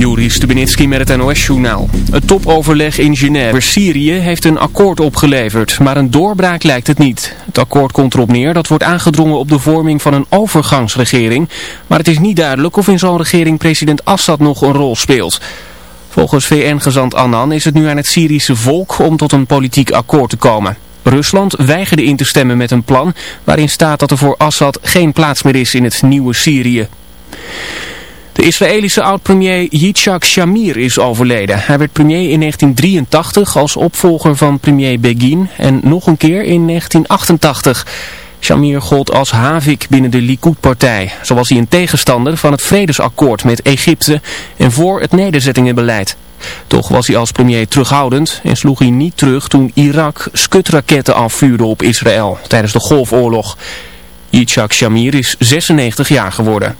Joris Stubenitski met het NOS-journaal. Het topoverleg in Genève Syrië heeft een akkoord opgeleverd, maar een doorbraak lijkt het niet. Het akkoord komt erop neer dat wordt aangedrongen op de vorming van een overgangsregering, maar het is niet duidelijk of in zo'n regering president Assad nog een rol speelt. Volgens VN-gezant Annan is het nu aan het Syrische volk om tot een politiek akkoord te komen. Rusland weigerde in te stemmen met een plan waarin staat dat er voor Assad geen plaats meer is in het nieuwe Syrië. De Israëlische oud-premier Yitzhak Shamir is overleden. Hij werd premier in 1983 als opvolger van premier Begin en nog een keer in 1988. Shamir gold als havik binnen de Likud-partij. Zo was hij een tegenstander van het vredesakkoord met Egypte en voor het nederzettingenbeleid. Toch was hij als premier terughoudend en sloeg hij niet terug toen Irak skutraketten afvuurde op Israël tijdens de Golfoorlog. Yitzhak Shamir is 96 jaar geworden.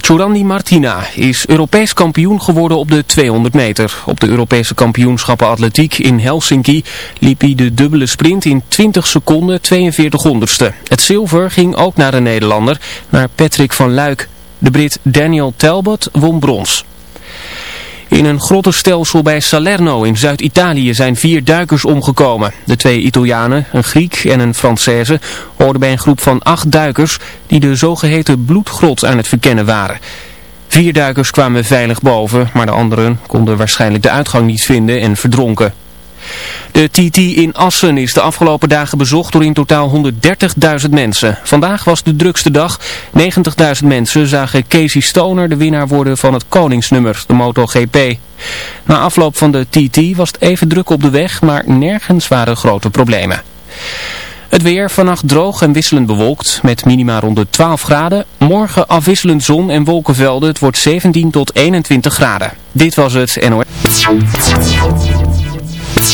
Churandi Martina is Europees kampioen geworden op de 200 meter. Op de Europese kampioenschappen atletiek in Helsinki liep hij de dubbele sprint in 20 seconden 42 honderdste. Het zilver ging ook naar de Nederlander, naar Patrick van Luik. De Brit Daniel Talbot won brons. In een grottenstelsel bij Salerno in Zuid-Italië zijn vier duikers omgekomen. De twee Italianen, een Griek en een Française, hoorden bij een groep van acht duikers die de zogeheten bloedgrot aan het verkennen waren. Vier duikers kwamen veilig boven, maar de anderen konden waarschijnlijk de uitgang niet vinden en verdronken. De TT in Assen is de afgelopen dagen bezocht door in totaal 130.000 mensen. Vandaag was de drukste dag. 90.000 mensen zagen Casey Stoner de winnaar worden van het koningsnummer, de MotoGP. Na afloop van de TT was het even druk op de weg, maar nergens waren grote problemen. Het weer vannacht droog en wisselend bewolkt met minima rond de 12 graden. Morgen afwisselend zon en wolkenvelden. Het wordt 17 tot 21 graden. Dit was het NOS.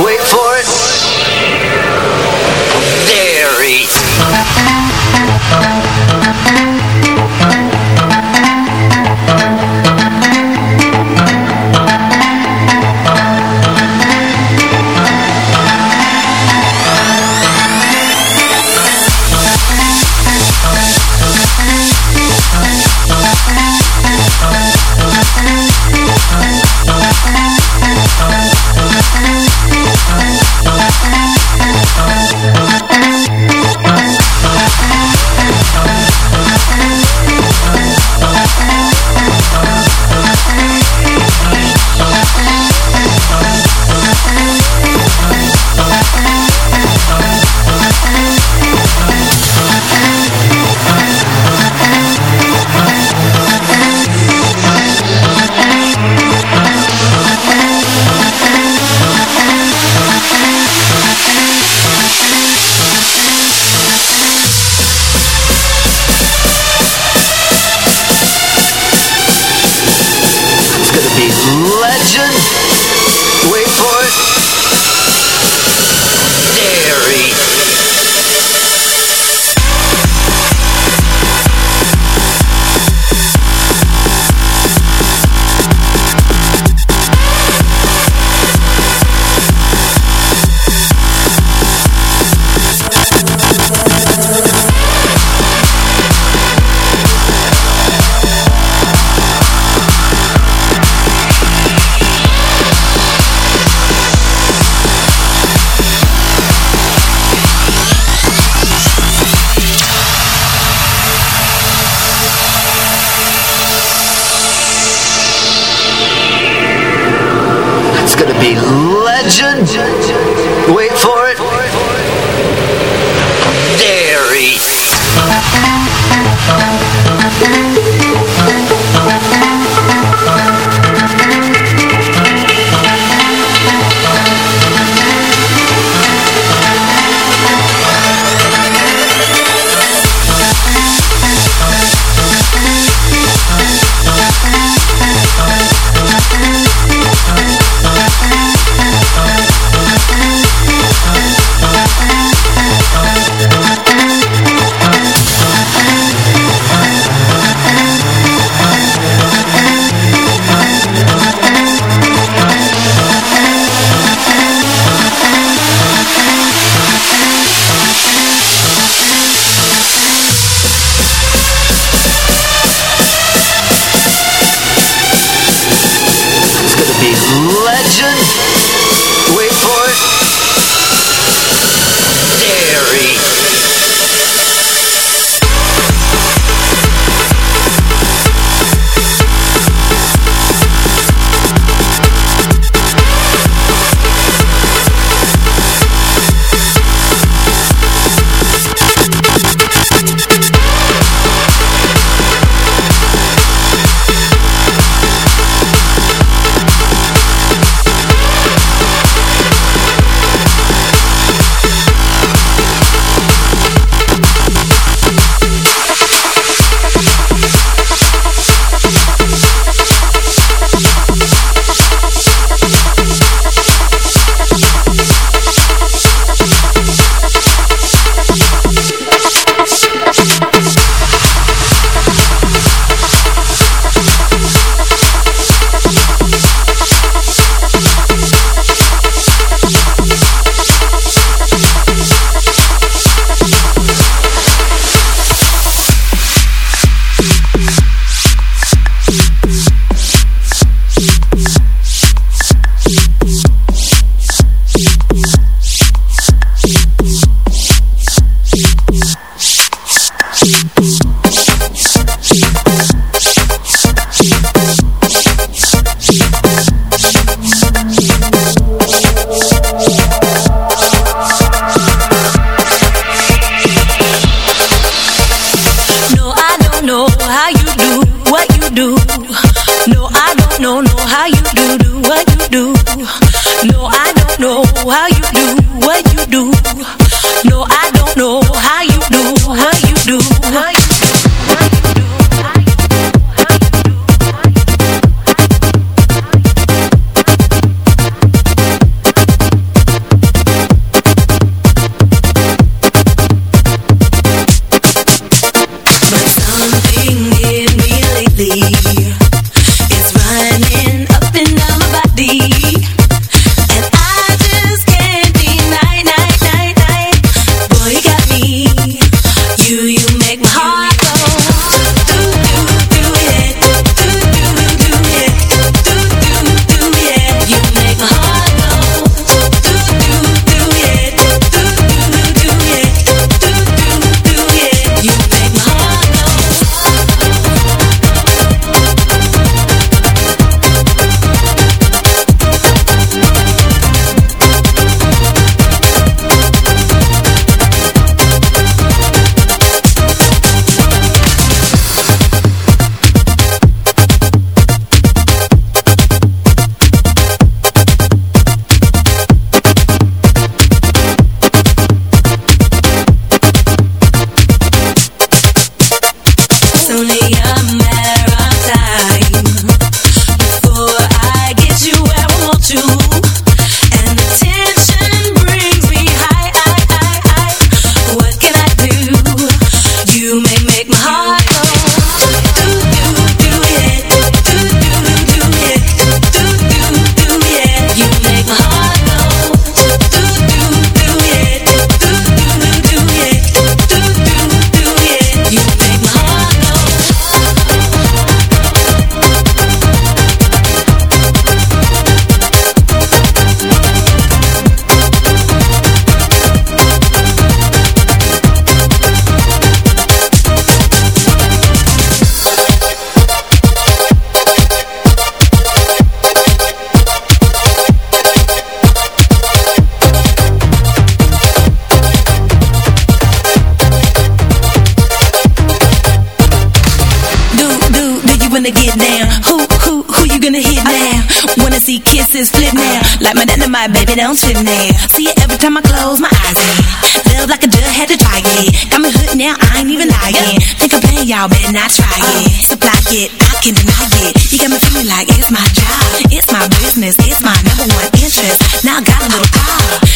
Wait for legend. Little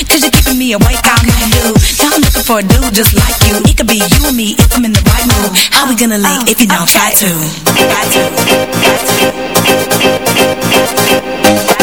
cause you're keeping me awake all night, dude. Now I'm looking for a dude just like you. It could be you and me if I'm in the right mood. How we gonna link if you don't try to? Try to. Try to.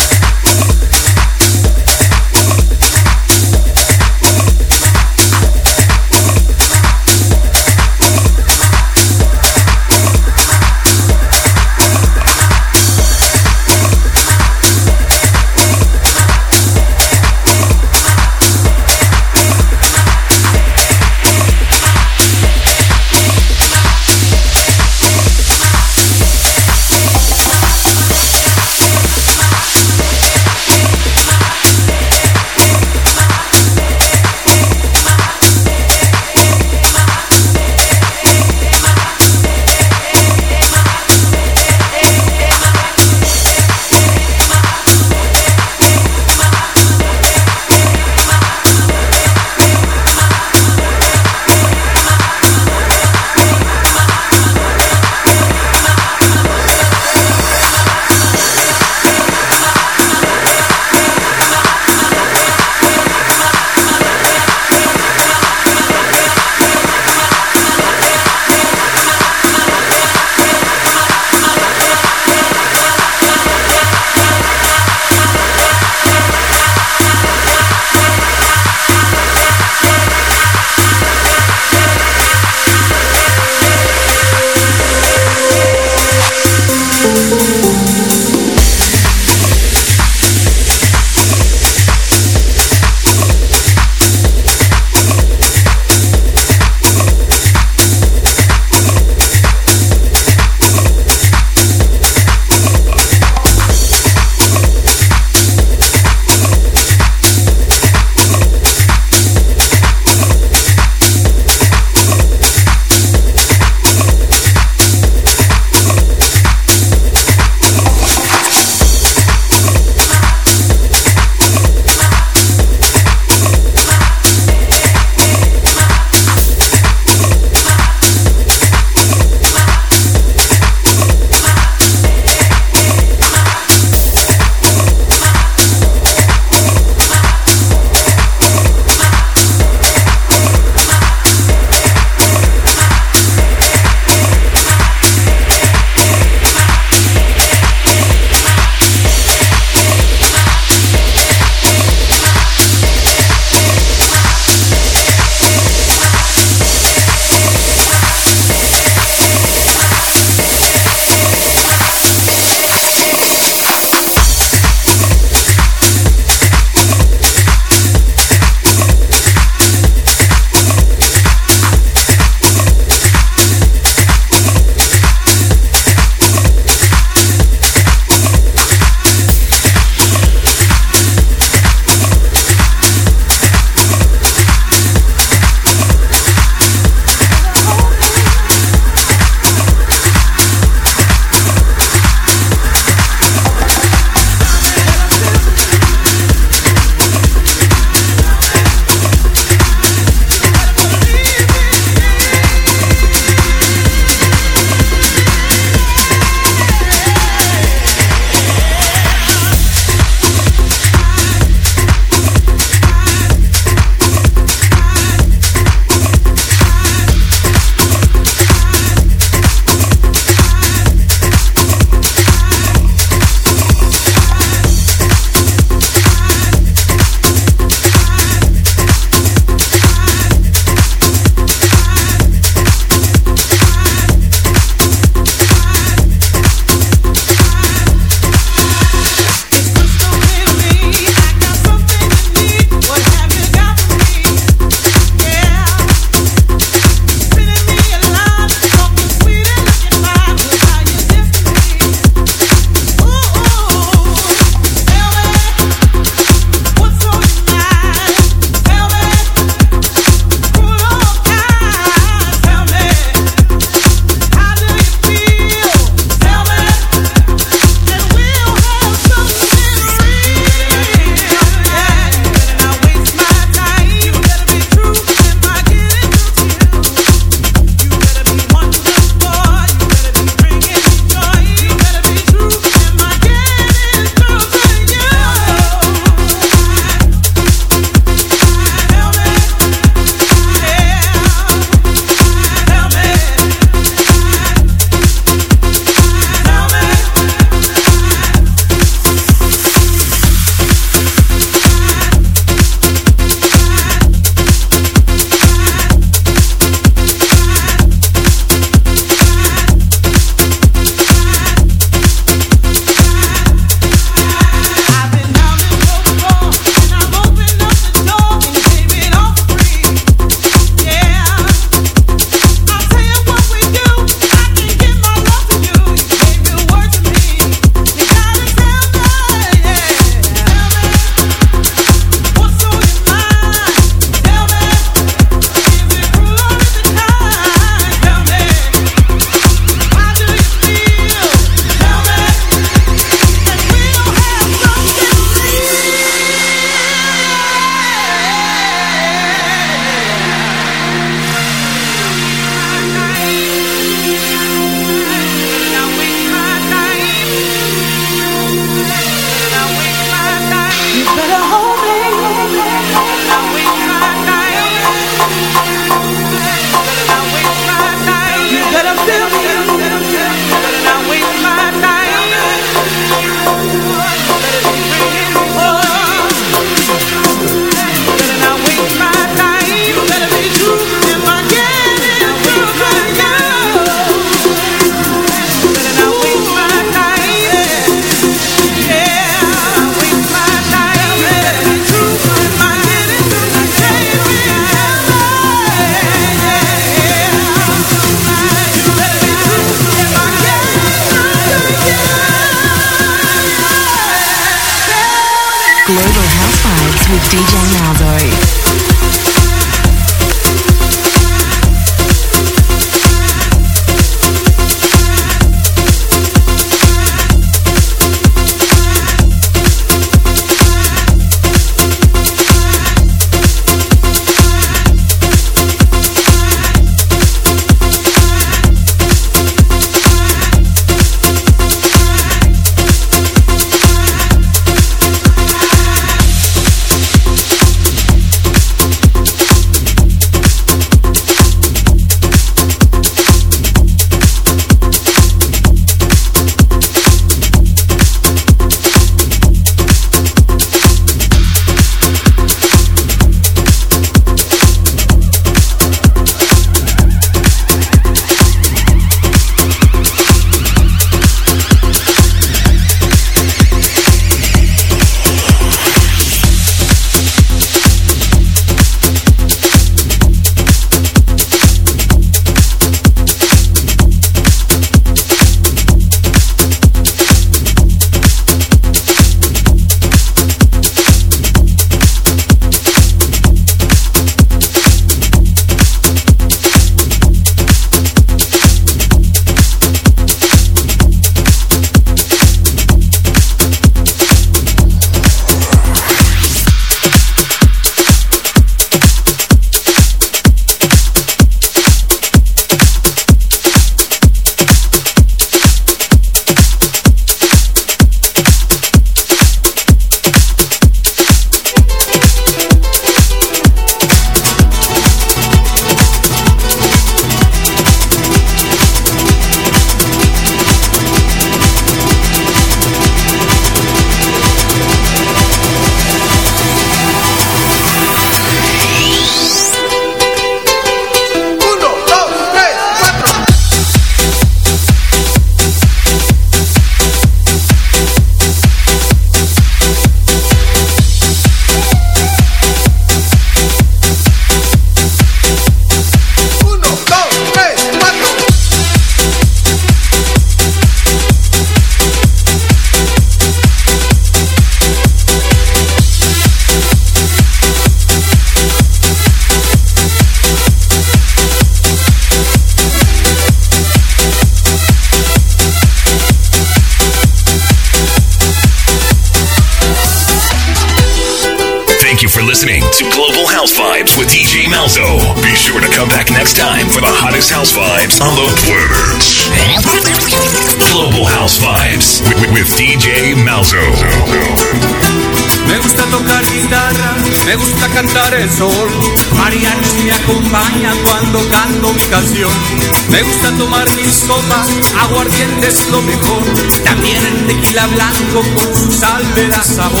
Mis copas, aguardiente es lo mejor. También el tequila blanco con su sal me da sabor.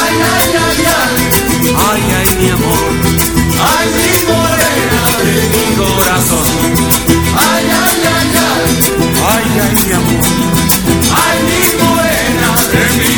Ay, ay, ay, ay, ay, ay, mi amor. Ay, mi morena de mi corazón. Ay, ay, ay, ay, ay, ay, mi amor. Ay, mi morena de mi